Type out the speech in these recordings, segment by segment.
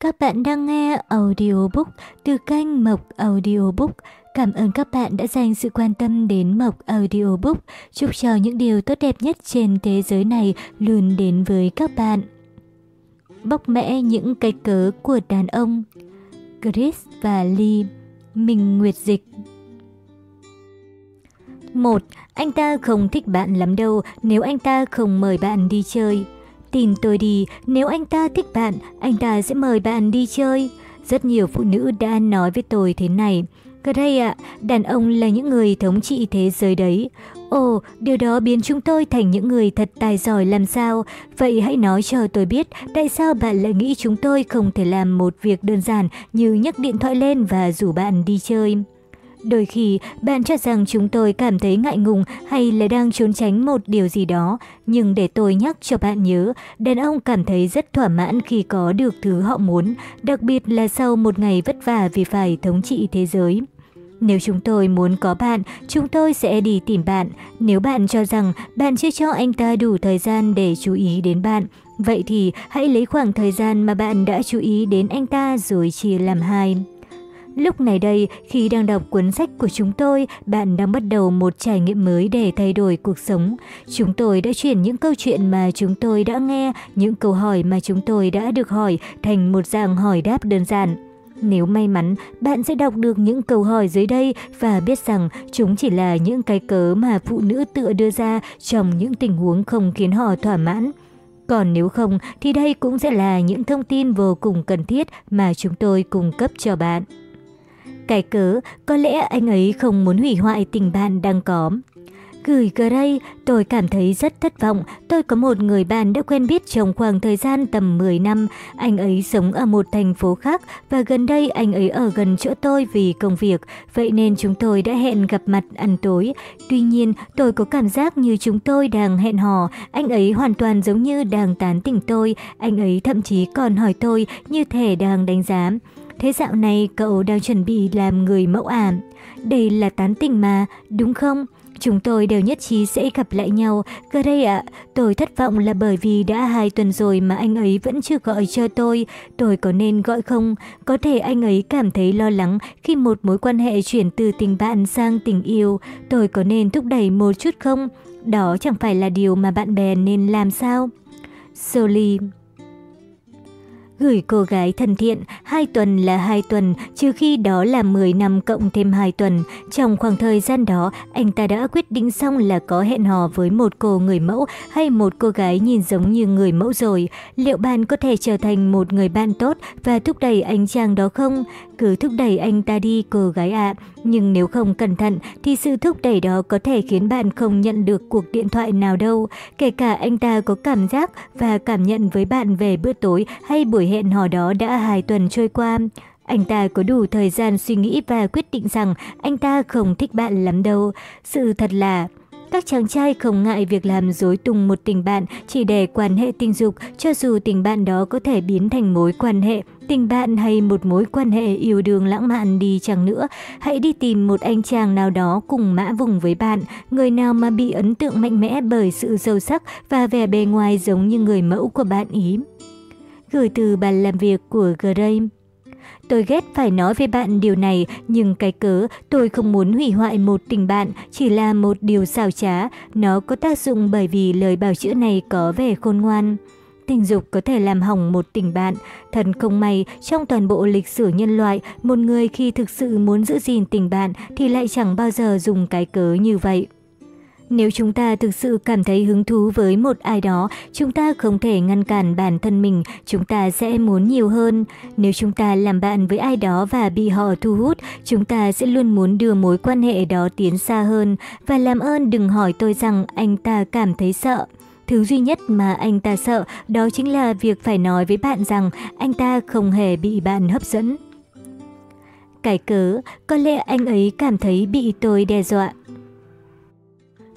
Các bạn đang nghe audiobook từ kênh Mộc Audiobook. Cảm ơn các bạn đã dành sự quan tâm đến Mộc Audiobook. Chúc cho những điều tốt đẹp nhất trên thế giới này luôn đến với các bạn. Bóc mẽ những cái cớ của đàn ông, Chris và Lee Mình Nguyệt Dịch 1. Anh ta không thích bạn lắm đâu, nếu anh ta không mời bạn đi chơi. Tin tôi đi, nếu anh ta thích bạn, anh ta sẽ mời bạn đi chơi. Rất nhiều phụ nữ đã nói với tôi thế này. Gray ạ, đàn ông là những người thống trị thế giới đấy. Ồ, điều đó biến chúng tôi thành những người thật tài giỏi làm sao? Vậy hãy nói cho tôi biết tại sao bạn lại nghĩ chúng tôi không thể làm một việc đơn giản như nhấc điện thoại lên và rủ bạn đi chơi. Đôi khi, bạn cho rằng chúng tôi cảm thấy ngại ngùng hay là đang trốn tránh một điều gì đó, nhưng để tôi nhắc cho bạn nhớ, đàn ông cảm thấy rất thỏa mãn khi có được thứ họ muốn, đặc biệt là sau một ngày vất vả vì phải thống trị thế giới. Nếu chúng tôi muốn có bạn, chúng tôi sẽ đi tìm bạn. Nếu bạn cho rằng bạn chưa cho anh ta đủ thời gian để chú ý đến bạn, vậy thì hãy lấy khoảng thời gian mà bạn đã chú ý đến anh ta rồi chia làm hai. Lúc này đây, khi đang đọc cuốn sách của chúng tôi, bạn đang bắt đầu một trải nghiệm mới để thay đổi cuộc sống. Chúng tôi đã chuyển những câu chuyện mà chúng tôi đã nghe, những câu hỏi mà chúng tôi đã được hỏi thành một dạng hỏi đáp đơn giản. Nếu may mắn, bạn sẽ đọc được những câu hỏi dưới đây và biết rằng chúng chỉ là những cái cớ mà phụ nữ tự đưa ra trong những tình huống không khiến họ thỏa mãn. Còn nếu không thì đây cũng sẽ là những thông tin vô cùng cần thiết mà chúng tôi cung cấp cho bạn. Cái cớ, có lẽ anh ấy không muốn hủy hoại tình bạn đang có. Gửi Gray, tôi cảm thấy rất thất vọng. Tôi có một người bạn đã quen biết trong khoảng thời gian tầm 10 năm. Anh ấy sống ở một thành phố khác và gần đây anh ấy ở gần chỗ tôi vì công việc. Vậy nên chúng tôi đã hẹn gặp mặt ăn tối. Tuy nhiên, tôi có cảm giác như chúng tôi đang hẹn hò. Anh ấy hoàn toàn giống như đang tán tỉnh tôi. Anh ấy thậm chí còn hỏi tôi như thể đang đánh giá. Thế dạo này cậu đang chuẩn bị làm người mẫu ảm. Đây là tán tỉnh mà, đúng không? Chúng tôi đều nhất trí sẽ gặp lại nhau. Gray ạ, tôi thất vọng là bởi vì đã hai tuần rồi mà anh ấy vẫn chưa gọi cho tôi. Tôi có nên gọi không? Có thể anh ấy cảm thấy lo lắng khi một mối quan hệ chuyển từ tình bạn sang tình yêu. Tôi có nên thúc đẩy một chút không? Đó chẳng phải là điều mà bạn bè nên làm sao? Soli Gửi cô gái thân thiện, hai tuần là hai tuần, trừ khi đó là 10 năm cộng thêm 2 tuần. Trong khoảng thời gian đó, anh ta đã quyết định xong là có hẹn hò với một cô người mẫu hay một cô gái nhìn giống như người mẫu rồi. Liệu bạn có thể trở thành một người bạn tốt và thúc đẩy anh chàng đó không? Cứ thúc đẩy anh ta đi, cô gái ạ. Nhưng nếu không cẩn thận, thì sự thúc đẩy đó có thể khiến bạn không nhận được cuộc điện thoại nào đâu. Kể cả anh ta có cảm giác và cảm nhận với bạn về bữa tối hay buổi hẹn hò đó đã hai tuần trôi qua. Anh ta có đủ thời gian suy nghĩ và quyết định rằng anh ta không thích bạn lắm đâu. Sự thật là các chàng trai không ngại việc làm dối tung một tình bạn chỉ để quan hệ tình dục, cho dù tình bạn đó có thể biến thành mối quan hệ, tình bạn hay một mối quan hệ yêu đương lãng mạn đi chăng nữa. Hãy đi tìm một anh chàng nào đó cùng mã vùng với bạn, người nào mà bị ấn tượng mạnh mẽ bởi sự sâu sắc và vẻ bề ngoài giống như người mẫu của bạn ý. Gửi từ bàn làm việc của Graham Tôi ghét phải nói với bạn điều này, nhưng cái cớ tôi không muốn hủy hoại một tình bạn chỉ là một điều xào trá. Nó có tác dụng bởi vì lời bào chữa này có vẻ khôn ngoan. Tình dục có thể làm hỏng một tình bạn. Thần không may, trong toàn bộ lịch sử nhân loại, một người khi thực sự muốn giữ gìn tình bạn thì lại chẳng bao giờ dùng cái cớ như vậy. Nếu chúng ta thực sự cảm thấy hứng thú với một ai đó, chúng ta không thể ngăn cản bản thân mình, chúng ta sẽ muốn nhiều hơn. Nếu chúng ta làm bạn với ai đó và bị họ thu hút, chúng ta sẽ luôn muốn đưa mối quan hệ đó tiến xa hơn. Và làm ơn đừng hỏi tôi rằng anh ta cảm thấy sợ. Thứ duy nhất mà anh ta sợ đó chính là việc phải nói với bạn rằng anh ta không hề bị bạn hấp dẫn. Cải cớ, có lẽ anh ấy cảm thấy bị tôi đe dọa.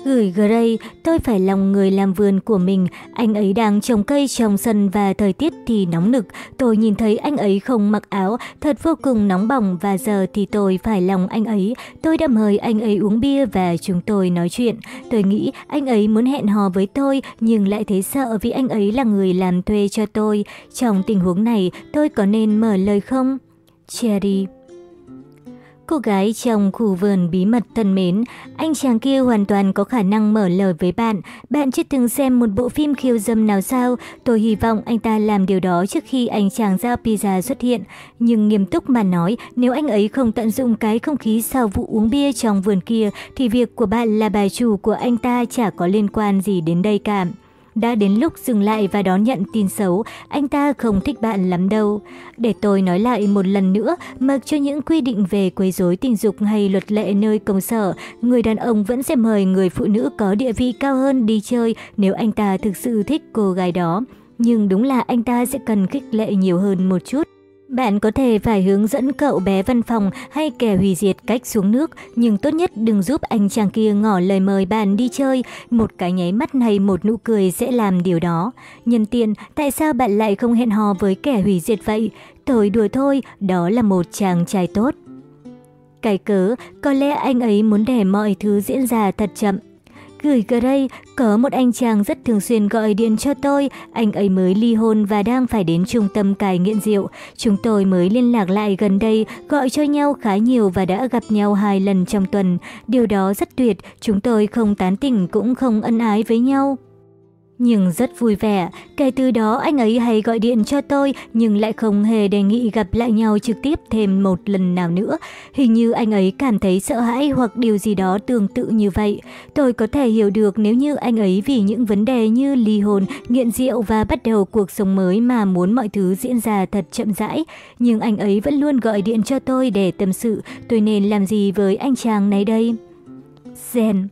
Gửi Gray, tôi phải lòng người làm vườn của mình, anh ấy đang trồng cây trong sân và thời tiết thì nóng nực. Tôi nhìn thấy anh ấy không mặc áo, thật vô cùng nóng bỏng và giờ thì tôi phải lòng anh ấy. Tôi đã mời anh ấy uống bia và chúng tôi nói chuyện. Tôi nghĩ anh ấy muốn hẹn hò với tôi nhưng lại thấy sợ vì anh ấy là người làm thuê cho tôi. Trong tình huống này, tôi có nên mở lời không? Cherry Cô gái trong khu vườn bí mật thân mến, anh chàng kia hoàn toàn có khả năng mở lời với bạn. Bạn chưa từng xem một bộ phim khiêu dâm nào sao? Tôi hy vọng anh ta làm điều đó trước khi anh chàng giao pizza xuất hiện. Nhưng nghiêm túc mà nói, nếu anh ấy không tận dụng cái không khí sau vụ uống bia trong vườn kia, thì việc của bạn là bà chủ của anh ta chả có liên quan gì đến đây cả. Đã đến lúc dừng lại và đón nhận tin xấu, anh ta không thích bạn lắm đâu. Để tôi nói lại một lần nữa, mặc cho những quy định về quấy rối tình dục hay luật lệ nơi công sở, người đàn ông vẫn sẽ mời người phụ nữ có địa vị cao hơn đi chơi nếu anh ta thực sự thích cô gái đó. Nhưng đúng là anh ta sẽ cần khích lệ nhiều hơn một chút. Bạn có thể phải hướng dẫn cậu bé văn phòng hay kẻ hủy diệt cách xuống nước, nhưng tốt nhất đừng giúp anh chàng kia ngỏ lời mời bạn đi chơi. Một cái nháy mắt hay một nụ cười sẽ làm điều đó. Nhân tiện, tại sao bạn lại không hẹn hò với kẻ hủy diệt vậy? Tôi đùa thôi, đó là một chàng trai tốt. Cái cớ, có lẽ anh ấy muốn để mọi thứ diễn ra thật chậm. Gửi Gray, có một anh chàng rất thường xuyên gọi điện cho tôi, anh ấy mới ly hôn và đang phải đến trung tâm cai nghiện rượu. Chúng tôi mới liên lạc lại gần đây, gọi cho nhau khá nhiều và đã gặp nhau hai lần trong tuần. Điều đó rất tuyệt, chúng tôi không tán tỉnh cũng không ân ái với nhau nhưng rất vui vẻ. Kể từ đó anh ấy hay gọi điện cho tôi nhưng lại không hề đề nghị gặp lại nhau trực tiếp thêm một lần nào nữa. Hình như anh ấy cảm thấy sợ hãi hoặc điều gì đó tương tự như vậy. Tôi có thể hiểu được nếu như anh ấy vì những vấn đề như ly hôn, nghiện rượu và bắt đầu cuộc sống mới mà muốn mọi thứ diễn ra thật chậm rãi. Nhưng anh ấy vẫn luôn gọi điện cho tôi để tâm sự. Tôi nên làm gì với anh chàng này đây? Zen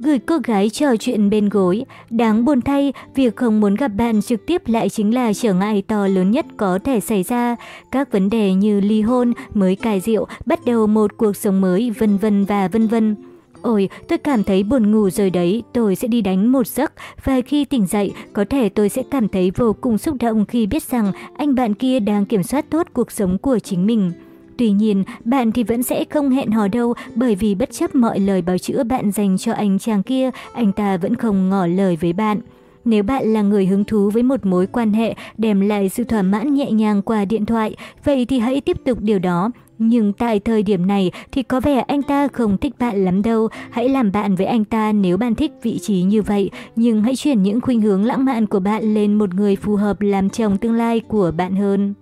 gửi cô gái trò chuyện bên gối. Đáng buồn thay, việc không muốn gặp bạn trực tiếp lại chính là trở ngại to lớn nhất có thể xảy ra. Các vấn đề như ly hôn, mới cài rượu, bắt đầu một cuộc sống mới, vân vân và vân vân. Ôi, tôi cảm thấy buồn ngủ rồi đấy, tôi sẽ đi đánh một giấc và khi tỉnh dậy, có thể tôi sẽ cảm thấy vô cùng xúc động khi biết rằng anh bạn kia đang kiểm soát tốt cuộc sống của chính mình. Tuy nhiên, bạn thì vẫn sẽ không hẹn hò đâu bởi vì bất chấp mọi lời bào chữa bạn dành cho anh chàng kia, anh ta vẫn không ngỏ lời với bạn. Nếu bạn là người hứng thú với một mối quan hệ đem lại sự thỏa mãn nhẹ nhàng qua điện thoại, vậy thì hãy tiếp tục điều đó. Nhưng tại thời điểm này thì có vẻ anh ta không thích bạn lắm đâu. Hãy làm bạn với anh ta nếu bạn thích vị trí như vậy. Nhưng hãy chuyển những khuynh hướng lãng mạn của bạn lên một người phù hợp làm chồng tương lai của bạn hơn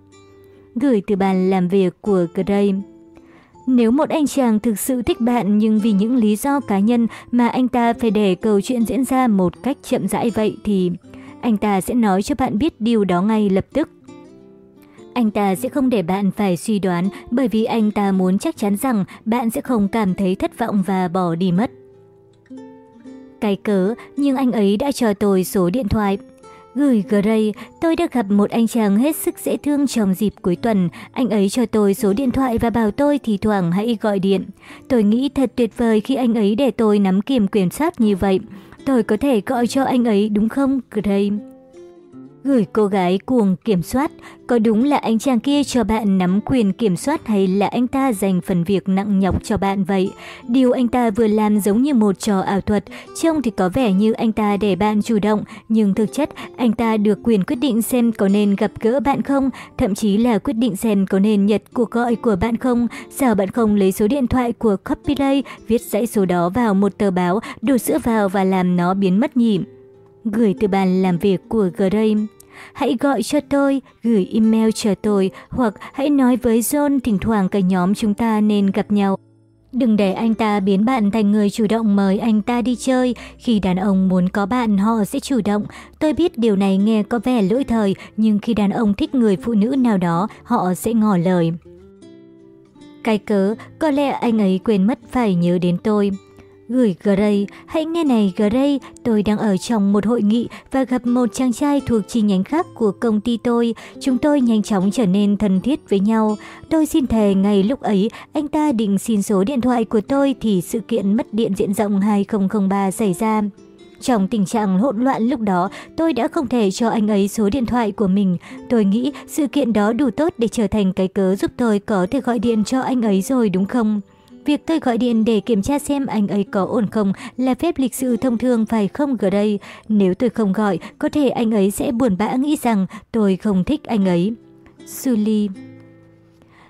gửi từ bàn làm việc của Gray. Nếu một anh chàng thực sự thích bạn nhưng vì những lý do cá nhân mà anh ta phải để câu chuyện diễn ra một cách chậm rãi vậy thì anh ta sẽ nói cho bạn biết điều đó ngay lập tức. Anh ta sẽ không để bạn phải suy đoán bởi vì anh ta muốn chắc chắn rằng bạn sẽ không cảm thấy thất vọng và bỏ đi mất. Cái cớ, nhưng anh ấy đã cho tôi số điện thoại. Gửi Gray, tôi đã gặp một anh chàng hết sức dễ thương trong dịp cuối tuần. Anh ấy cho tôi số điện thoại và bảo tôi thì thoảng hãy gọi điện. Tôi nghĩ thật tuyệt vời khi anh ấy để tôi nắm kiểm quyền soát như vậy. Tôi có thể gọi cho anh ấy đúng không, Gray? Gửi cô gái cuồng kiểm soát, có đúng là anh chàng kia cho bạn nắm quyền kiểm soát hay là anh ta dành phần việc nặng nhọc cho bạn vậy? Điều anh ta vừa làm giống như một trò ảo thuật, trông thì có vẻ như anh ta để bạn chủ động, nhưng thực chất anh ta được quyền quyết định xem có nên gặp gỡ bạn không, thậm chí là quyết định xem có nên nhật cuộc gọi của bạn không. Sao bạn không lấy số điện thoại của Copylay, viết dãy số đó vào một tờ báo, đổ sữa vào và làm nó biến mất nhỉ? Gửi từ bàn làm việc của Gray. Hãy gọi cho tôi, gửi email cho tôi hoặc hãy nói với John thỉnh thoảng cả nhóm chúng ta nên gặp nhau. Đừng để anh ta biến bạn thành người chủ động mời anh ta đi chơi. Khi đàn ông muốn có bạn, họ sẽ chủ động. Tôi biết điều này nghe có vẻ lỗi thời, nhưng khi đàn ông thích người phụ nữ nào đó, họ sẽ ngỏ lời. Cái cớ, có lẽ anh ấy quên mất phải nhớ đến tôi. Gửi Gray, hãy nghe này Gray, tôi đang ở trong một hội nghị và gặp một chàng trai thuộc chi nhánh khác của công ty tôi. Chúng tôi nhanh chóng trở nên thân thiết với nhau. Tôi xin thề ngay lúc ấy, anh ta định xin số điện thoại của tôi thì sự kiện mất điện diện rộng 2003 xảy ra. Trong tình trạng hỗn loạn lúc đó, tôi đã không thể cho anh ấy số điện thoại của mình. Tôi nghĩ sự kiện đó đủ tốt để trở thành cái cớ giúp tôi có thể gọi điện cho anh ấy rồi đúng không? Việc tôi gọi điện để kiểm tra xem anh ấy có ổn không là phép lịch sự thông thường phải không đây Nếu tôi không gọi, có thể anh ấy sẽ buồn bã nghĩ rằng tôi không thích anh ấy. Sully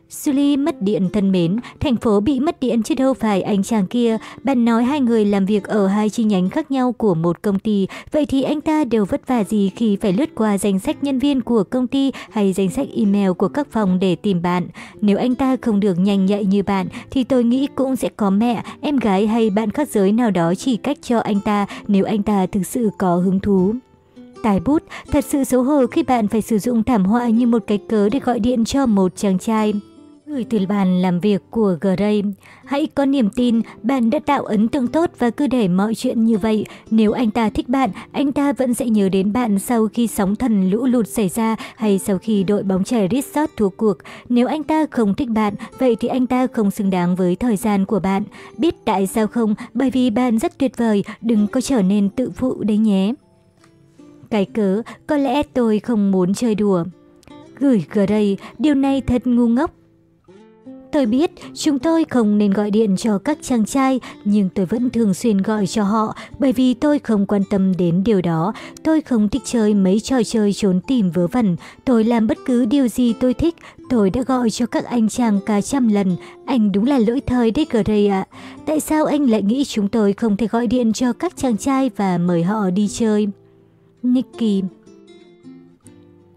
Sully mất điện thân mến, thành phố bị mất điện chứ đâu phải anh chàng kia. Bạn nói hai người làm việc ở hai chi nhánh khác nhau của một công ty, vậy thì anh ta đều vất vả gì khi phải lướt qua danh sách nhân viên của công ty hay danh sách email của các phòng để tìm bạn. Nếu anh ta không được nhanh nhạy như bạn, thì tôi nghĩ cũng sẽ có mẹ, em gái hay bạn khác giới nào đó chỉ cách cho anh ta nếu anh ta thực sự có hứng thú. Tài bút, thật sự xấu hổ khi bạn phải sử dụng thảm họa như một cái cớ để gọi điện cho một chàng trai. Gửi từ bàn làm việc của Gray, hãy có niềm tin bạn đã tạo ấn tượng tốt và cứ để mọi chuyện như vậy. Nếu anh ta thích bạn, anh ta vẫn sẽ nhớ đến bạn sau khi sóng thần lũ lụt xảy ra hay sau khi đội bóng chày Resort thua cuộc. Nếu anh ta không thích bạn, vậy thì anh ta không xứng đáng với thời gian của bạn. Biết tại sao không? Bởi vì bạn rất tuyệt vời, đừng có trở nên tự phụ đấy nhé. Cái cớ, có lẽ tôi không muốn chơi đùa. Gửi Gray, điều này thật ngu ngốc. Tôi biết chúng tôi không nên gọi điện cho các chàng trai, nhưng tôi vẫn thường xuyên gọi cho họ bởi vì tôi không quan tâm đến điều đó. Tôi không thích chơi mấy trò chơi trốn tìm vớ vẩn. Tôi làm bất cứ điều gì tôi thích. Tôi đã gọi cho các anh chàng cả trăm lần. Anh đúng là lỗi thời đấy Gray ạ. Tại sao anh lại nghĩ chúng tôi không thể gọi điện cho các chàng trai và mời họ đi chơi? Nicky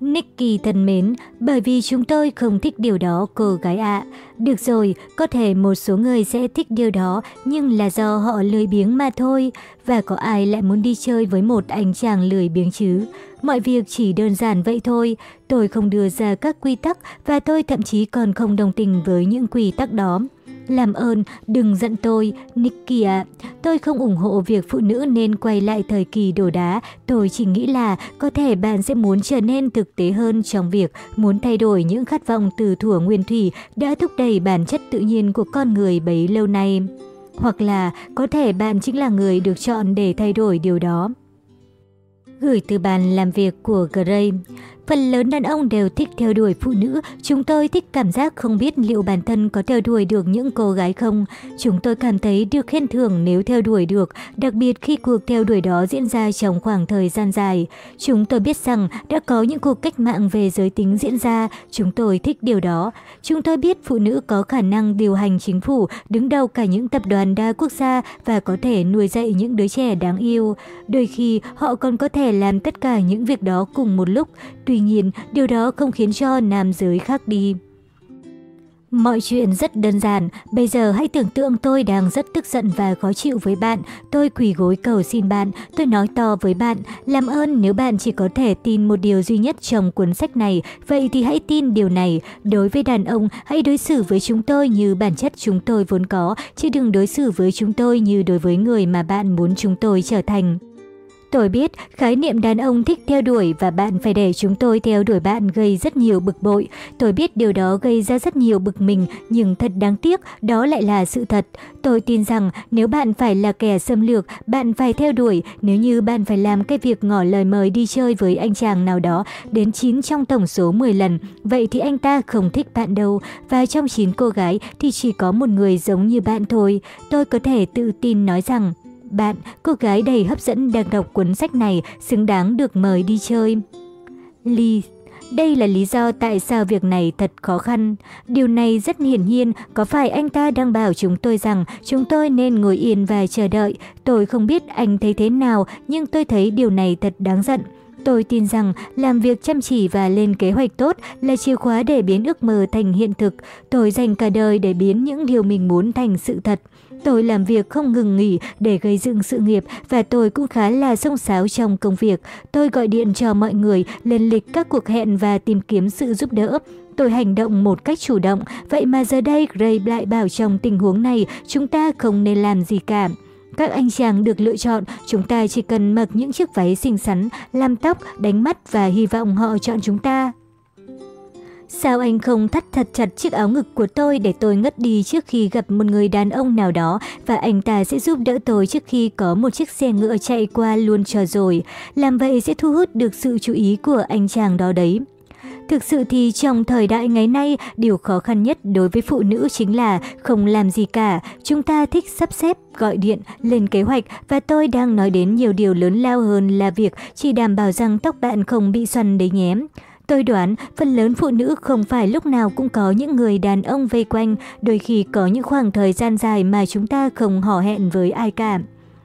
Nicky thân mến, bởi vì chúng tôi không thích điều đó cô gái ạ. Được rồi, có thể một số người sẽ thích điều đó, nhưng là do họ lười biếng mà thôi. Và có ai lại muốn đi chơi với một anh chàng lười biếng chứ? Mọi việc chỉ đơn giản vậy thôi. Tôi không đưa ra các quy tắc và tôi thậm chí còn không đồng tình với những quy tắc đó. Làm ơn, đừng giận tôi, Nicky ạ. Tôi không ủng hộ việc phụ nữ nên quay lại thời kỳ đổ đá. Tôi chỉ nghĩ là có thể bạn sẽ muốn trở nên thực tế hơn trong việc muốn thay đổi những khát vọng từ thuở nguyên thủy đã thúc đẩy bản chất tự nhiên của con người bấy lâu nay. Hoặc là có thể bạn chính là người được chọn để thay đổi điều đó. Gửi từ bàn làm việc của Gray. Phần lớn đàn ông đều thích theo đuổi phụ nữ, chúng tôi thích cảm giác không biết liệu bản thân có theo đuổi được những cô gái không. Chúng tôi cảm thấy được khen thưởng nếu theo đuổi được, đặc biệt khi cuộc theo đuổi đó diễn ra trong khoảng thời gian dài. Chúng tôi biết rằng đã có những cuộc cách mạng về giới tính diễn ra, chúng tôi thích điều đó. Chúng tôi biết phụ nữ có khả năng điều hành chính phủ, đứng đầu cả những tập đoàn đa quốc gia và có thể nuôi dạy những đứa trẻ đáng yêu. Đôi khi họ còn có thể làm tất cả những việc đó cùng một lúc, tuy nhiên, điều đó không khiến cho nam giới khác đi. Mọi chuyện rất đơn giản, bây giờ hãy tưởng tượng tôi đang rất tức giận và khó chịu với bạn. Tôi quỳ gối cầu xin bạn, tôi nói to với bạn, làm ơn nếu bạn chỉ có thể tin một điều duy nhất trong cuốn sách này, vậy thì hãy tin điều này. Đối với đàn ông, hãy đối xử với chúng tôi như bản chất chúng tôi vốn có, chứ đừng đối xử với chúng tôi như đối với người mà bạn muốn chúng tôi trở thành. Tôi biết khái niệm đàn ông thích theo đuổi và bạn phải để chúng tôi theo đuổi bạn gây rất nhiều bực bội. Tôi biết điều đó gây ra rất nhiều bực mình, nhưng thật đáng tiếc, đó lại là sự thật. Tôi tin rằng nếu bạn phải là kẻ xâm lược, bạn phải theo đuổi. Nếu như bạn phải làm cái việc ngỏ lời mời đi chơi với anh chàng nào đó đến 9 trong tổng số 10 lần, vậy thì anh ta không thích bạn đâu. Và trong 9 cô gái thì chỉ có một người giống như bạn thôi. Tôi có thể tự tin nói rằng bạn, cô gái đầy hấp dẫn đang đọc cuốn sách này xứng đáng được mời đi chơi. Lee đây là lý do tại sao việc này thật khó khăn. Điều này rất hiển nhiên, có phải anh ta đang bảo chúng tôi rằng chúng tôi nên ngồi yên và chờ đợi. Tôi không biết anh thấy thế nào, nhưng tôi thấy điều này thật đáng giận. Tôi tin rằng làm việc chăm chỉ và lên kế hoạch tốt là chìa khóa để biến ước mơ thành hiện thực. Tôi dành cả đời để biến những điều mình muốn thành sự thật. Tôi làm việc không ngừng nghỉ để gây dựng sự nghiệp và tôi cũng khá là sông sáo trong công việc. Tôi gọi điện cho mọi người, lên lịch các cuộc hẹn và tìm kiếm sự giúp đỡ. Tôi hành động một cách chủ động, vậy mà giờ đây Gray lại bảo trong tình huống này chúng ta không nên làm gì cả. Các anh chàng được lựa chọn, chúng ta chỉ cần mặc những chiếc váy xinh xắn, làm tóc, đánh mắt và hy vọng họ chọn chúng ta. Sao anh không thắt thật chặt chiếc áo ngực của tôi để tôi ngất đi trước khi gặp một người đàn ông nào đó và anh ta sẽ giúp đỡ tôi trước khi có một chiếc xe ngựa chạy qua luôn cho rồi. Làm vậy sẽ thu hút được sự chú ý của anh chàng đó đấy. Thực sự thì trong thời đại ngày nay, điều khó khăn nhất đối với phụ nữ chính là không làm gì cả. Chúng ta thích sắp xếp, gọi điện, lên kế hoạch và tôi đang nói đến nhiều điều lớn lao hơn là việc chỉ đảm bảo rằng tóc bạn không bị xoăn đấy nhé. Tôi đoán phần lớn phụ nữ không phải lúc nào cũng có những người đàn ông vây quanh, đôi khi có những khoảng thời gian dài mà chúng ta không hò hẹn với ai cả.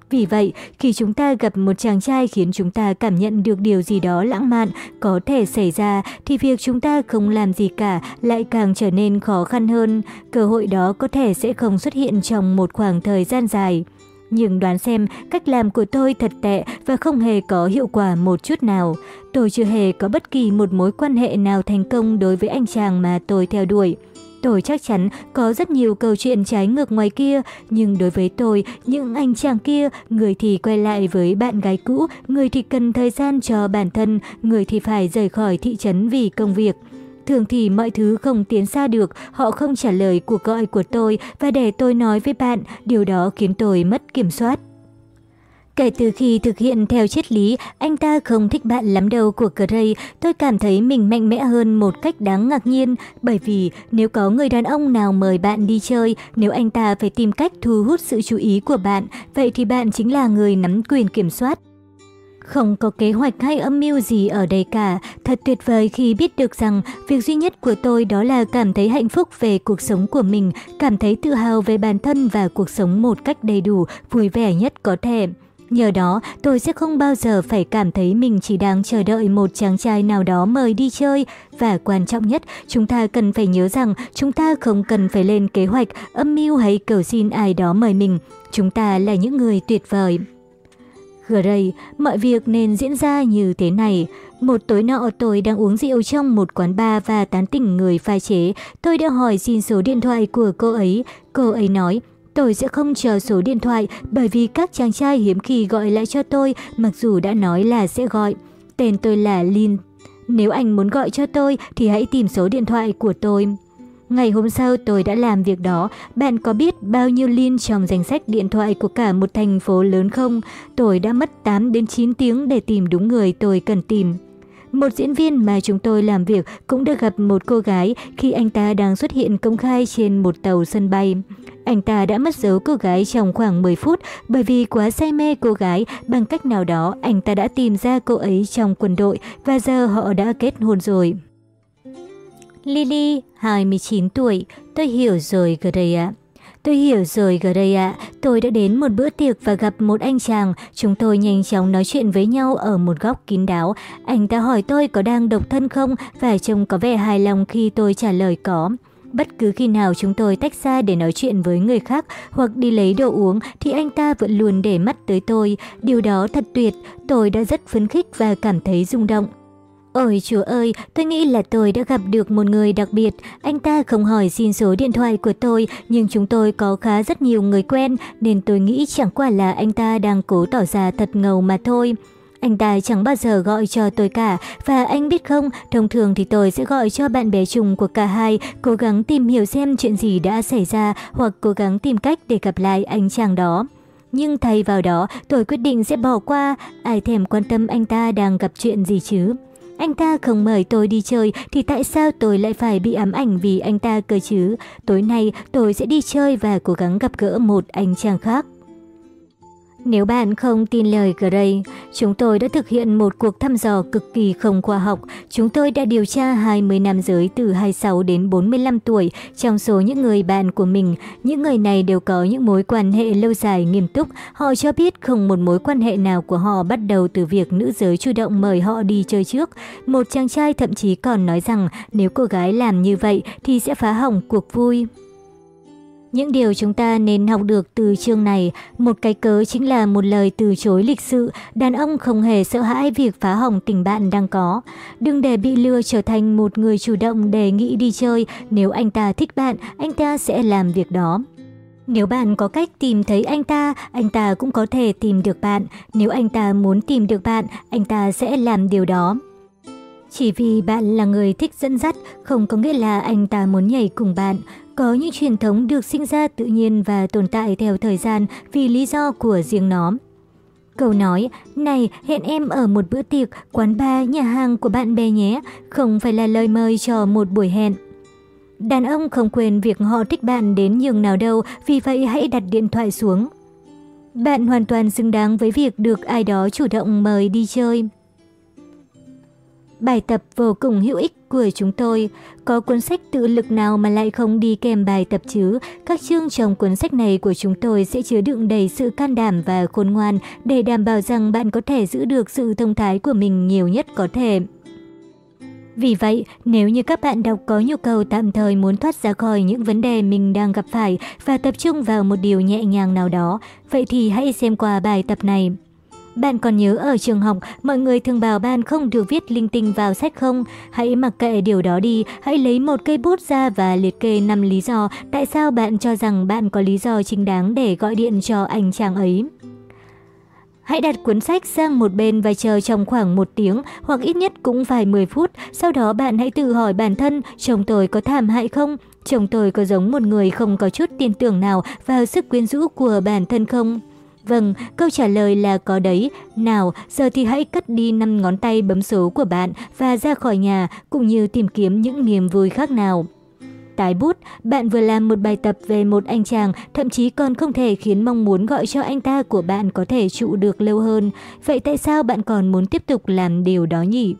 Vì vậy, khi chúng ta gặp một chàng trai khiến chúng ta cảm nhận được điều gì đó lãng mạn có thể xảy ra, thì việc chúng ta không làm gì cả lại càng trở nên khó khăn hơn. Cơ hội đó có thể sẽ không xuất hiện trong một khoảng thời gian dài. Nhưng đoán xem cách làm của tôi thật tệ và không hề có hiệu quả một chút nào. Tôi chưa hề có bất kỳ một mối quan hệ nào thành công đối với anh chàng mà tôi theo đuổi. Tôi chắc chắn có rất nhiều câu chuyện trái ngược ngoài kia, nhưng đối với tôi, những anh chàng kia, người thì quay lại với bạn gái cũ, người thì cần thời gian cho bản thân, người thì phải rời khỏi thị trấn vì công việc. Thường thì mọi thứ không tiến xa được, họ không trả lời cuộc gọi của tôi và để tôi nói với bạn, điều đó khiến tôi mất kiểm soát. Kể từ khi thực hiện theo triết lý anh ta không thích bạn lắm đâu của Gray, tôi cảm thấy mình mạnh mẽ hơn một cách đáng ngạc nhiên. Bởi vì nếu có người đàn ông nào mời bạn đi chơi, nếu anh ta phải tìm cách thu hút sự chú ý của bạn, vậy thì bạn chính là người nắm quyền kiểm soát. Không có kế hoạch hay âm mưu gì ở đây cả, thật tuyệt vời khi biết được rằng việc duy nhất của tôi đó là cảm thấy hạnh phúc về cuộc sống của mình, cảm thấy tự hào về bản thân và cuộc sống một cách đầy đủ, vui vẻ nhất có thể. Nhờ đó, tôi sẽ không bao giờ phải cảm thấy mình chỉ đang chờ đợi một chàng trai nào đó mời đi chơi. Và quan trọng nhất, chúng ta cần phải nhớ rằng chúng ta không cần phải lên kế hoạch, âm mưu hay cầu xin ai đó mời mình. Chúng ta là những người tuyệt vời. Gray, mọi việc nên diễn ra như thế này. Một tối nọ tôi đang uống rượu trong một quán bar và tán tỉnh người pha chế. Tôi đã hỏi xin số điện thoại của cô ấy. Cô ấy nói, Tôi sẽ không chờ số điện thoại bởi vì các chàng trai hiếm khi gọi lại cho tôi mặc dù đã nói là sẽ gọi. Tên tôi là Lin. Nếu anh muốn gọi cho tôi thì hãy tìm số điện thoại của tôi. Ngày hôm sau tôi đã làm việc đó. Bạn có biết bao nhiêu Lin trong danh sách điện thoại của cả một thành phố lớn không? Tôi đã mất 8 đến 9 tiếng để tìm đúng người tôi cần tìm. Một diễn viên mà chúng tôi làm việc cũng đã gặp một cô gái khi anh ta đang xuất hiện công khai trên một tàu sân bay. Anh ta đã mất dấu cô gái trong khoảng 10 phút bởi vì quá say mê cô gái, bằng cách nào đó anh ta đã tìm ra cô ấy trong quân đội và giờ họ đã kết hôn rồi. Lily, 29 tuổi, tôi hiểu rồi Gray ạ. Tôi hiểu rồi Gray ạ, tôi đã đến một bữa tiệc và gặp một anh chàng, chúng tôi nhanh chóng nói chuyện với nhau ở một góc kín đáo. Anh ta hỏi tôi có đang độc thân không và trông có vẻ hài lòng khi tôi trả lời có. Bất cứ khi nào chúng tôi tách ra để nói chuyện với người khác hoặc đi lấy đồ uống thì anh ta vẫn luôn để mắt tới tôi. Điều đó thật tuyệt, tôi đã rất phấn khích và cảm thấy rung động. Ôi chúa ơi, tôi nghĩ là tôi đã gặp được một người đặc biệt. Anh ta không hỏi xin số điện thoại của tôi, nhưng chúng tôi có khá rất nhiều người quen, nên tôi nghĩ chẳng qua là anh ta đang cố tỏ ra thật ngầu mà thôi. Anh ta chẳng bao giờ gọi cho tôi cả, và anh biết không, thông thường thì tôi sẽ gọi cho bạn bè chung của cả hai, cố gắng tìm hiểu xem chuyện gì đã xảy ra hoặc cố gắng tìm cách để gặp lại anh chàng đó. Nhưng thay vào đó, tôi quyết định sẽ bỏ qua, ai thèm quan tâm anh ta đang gặp chuyện gì chứ. Anh ta không mời tôi đi chơi, thì tại sao tôi lại phải bị ám ảnh vì anh ta cơ chứ? Tối nay tôi sẽ đi chơi và cố gắng gặp gỡ một anh chàng khác. Nếu bạn không tin lời Gray, chúng tôi đã thực hiện một cuộc thăm dò cực kỳ không khoa học. Chúng tôi đã điều tra 20 nam giới từ 26 đến 45 tuổi trong số những người bạn của mình. Những người này đều có những mối quan hệ lâu dài nghiêm túc. Họ cho biết không một mối quan hệ nào của họ bắt đầu từ việc nữ giới chủ động mời họ đi chơi trước. Một chàng trai thậm chí còn nói rằng nếu cô gái làm như vậy thì sẽ phá hỏng cuộc vui. Những điều chúng ta nên học được từ chương này, một cái cớ chính là một lời từ chối lịch sự, đàn ông không hề sợ hãi việc phá hỏng tình bạn đang có. Đừng để bị lừa trở thành một người chủ động đề nghị đi chơi, nếu anh ta thích bạn, anh ta sẽ làm việc đó. Nếu bạn có cách tìm thấy anh ta, anh ta cũng có thể tìm được bạn. Nếu anh ta muốn tìm được bạn, anh ta sẽ làm điều đó. Chỉ vì bạn là người thích dẫn dắt, không có nghĩa là anh ta muốn nhảy cùng bạn. Có những truyền thống được sinh ra tự nhiên và tồn tại theo thời gian vì lý do của riêng nó. Câu nói, này hẹn em ở một bữa tiệc, quán bar, nhà hàng của bạn bè nhé, không phải là lời mời cho một buổi hẹn. Đàn ông không quên việc họ thích bạn đến nhường nào đâu, vì vậy hãy đặt điện thoại xuống. Bạn hoàn toàn xứng đáng với việc được ai đó chủ động mời đi chơi. Bài tập vô cùng hữu ích của chúng tôi. Có cuốn sách tự lực nào mà lại không đi kèm bài tập chứ? Các chương trong cuốn sách này của chúng tôi sẽ chứa đựng đầy sự can đảm và khôn ngoan để đảm bảo rằng bạn có thể giữ được sự thông thái của mình nhiều nhất có thể. Vì vậy, nếu như các bạn đọc có nhu cầu tạm thời muốn thoát ra khỏi những vấn đề mình đang gặp phải và tập trung vào một điều nhẹ nhàng nào đó, vậy thì hãy xem qua bài tập này. Bạn còn nhớ ở trường học, mọi người thường bảo bạn không được viết linh tinh vào sách không? Hãy mặc kệ điều đó đi, hãy lấy một cây bút ra và liệt kê 5 lý do tại sao bạn cho rằng bạn có lý do chính đáng để gọi điện cho anh chàng ấy. Hãy đặt cuốn sách sang một bên và chờ trong khoảng một tiếng hoặc ít nhất cũng phải 10 phút. Sau đó bạn hãy tự hỏi bản thân, chồng tôi có thảm hại không? Chồng tôi có giống một người không có chút tin tưởng nào vào sức quyến rũ của bản thân không? Vâng, câu trả lời là có đấy. Nào, giờ thì hãy cắt đi 5 ngón tay bấm số của bạn và ra khỏi nhà, cũng như tìm kiếm những niềm vui khác nào. Tái bút, bạn vừa làm một bài tập về một anh chàng, thậm chí còn không thể khiến mong muốn gọi cho anh ta của bạn có thể trụ được lâu hơn. Vậy tại sao bạn còn muốn tiếp tục làm điều đó nhỉ?